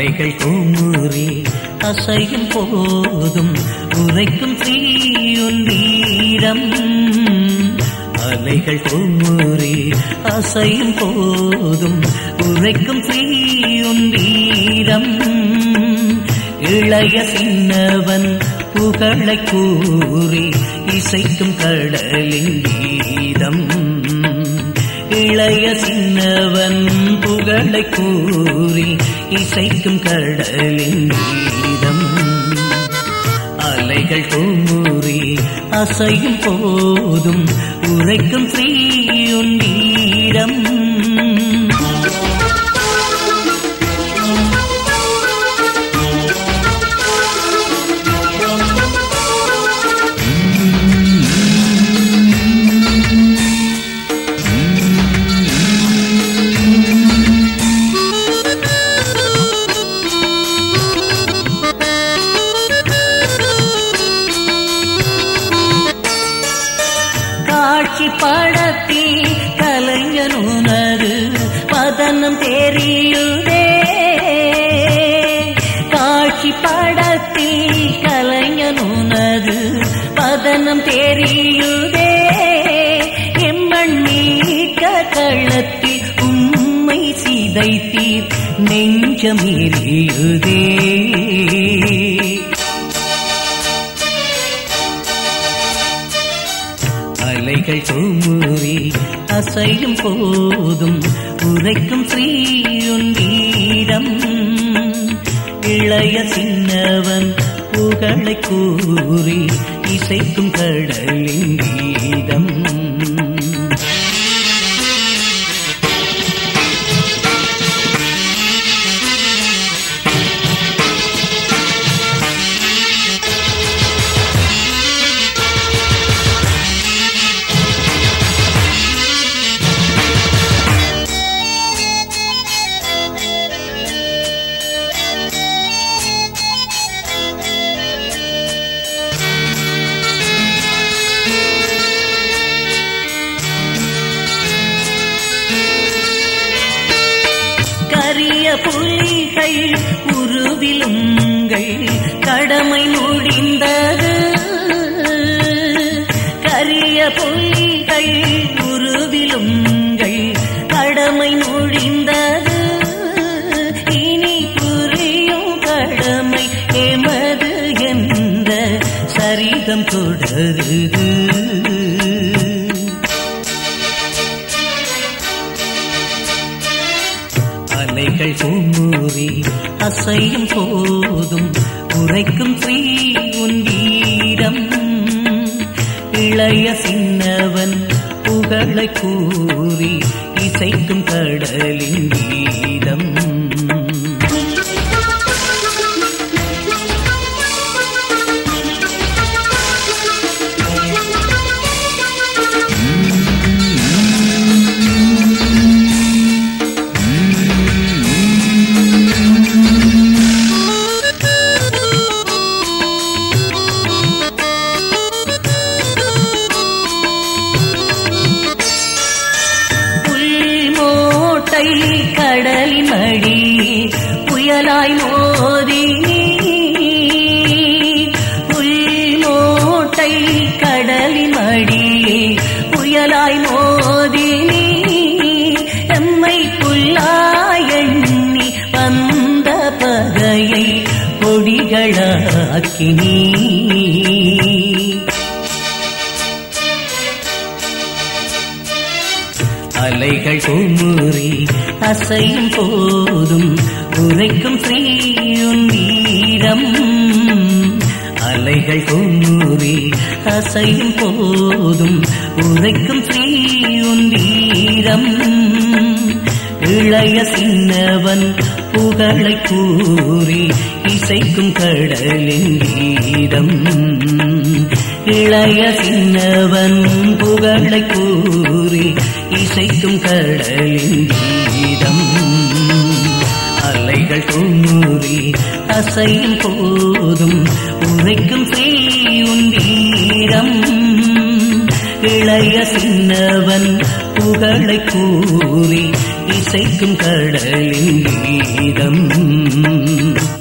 அலைகள் கூறி அசையும் போதும் உரைக்கும் தீயுண்டீரம் அலைகள் கூறி அசையும் போதும் உரைக்கும் தீயுண்டீரம் இளைய சின்னவன் புகழை கூறி இசைக்கும் கடலின் கீதம். இளைய சின்னவன் புகழை கூறி இசைக்கும் கடலின் கீதம் அலைகள் கூறி அசையும் போதும் உரைக்கும் ஸ்ரீயுன் வீரம். காட்சி படத்தில் கலைஞனுனது பதனம் தெரியுதே. காட்சி படத்தில் கலைஞனுனது பதனம் தெரியுதே. எம்மண் மீட்க களத்தில் உம்மை சிதைத்தீர் எரியுதே. இலைகள் கோமுறி அசையும் போதும் உரைக்கும் ஸ்ரீயுண்டீரம் இளைய சின்னவன் புகழை கூறி இசைக்கும் கடலின் கீதம். புலிகள் உருவிலுங்கள் கடமை முடிந்தது. கரிய புலிகள் உருவிலுங்கள் கடமை முடிந்தது. இனி புரியும் கடமை எமது என்ற சரிதம் தொடருது. அலைகள் பூமூறி அசையும் போதும் உரைக்கும் ஸ்ரீ உன் வீரம் இளைய சின்னவன் புகழை கூறி இசைக்கும் கடலின் வீரம். புல்மோட்டை கடலின் அடி புயலாய் மோதி உள்மோட்டை கடலின் அடி புயலாய் மோதி எம்மை புல்லாய் எண்ணி வந்த பகையை பொடிகளாக்கி அலைகள் குமுறி அசையும் போதும் உரைக்கும் ஸ்ரீயுன் வீரம். அலைகள் குமுறி அசையும் போதும் உரைக்கும் ஸ்ரீயுன் வீரம். இளைய சின்னவன் புகழை கூறி இசைக்கும் கடலின் கீதம். இளைய சின்னவன் புகழை கூறி இசைக்கும் கடலின் கீதம். அலைகள் தூறி அசையும் போதும். உரைக்கும் செய்யும் வீரம். இளைய சின்னவன் புகழை கூறி இசைக்கும் கடலின் கீதம்.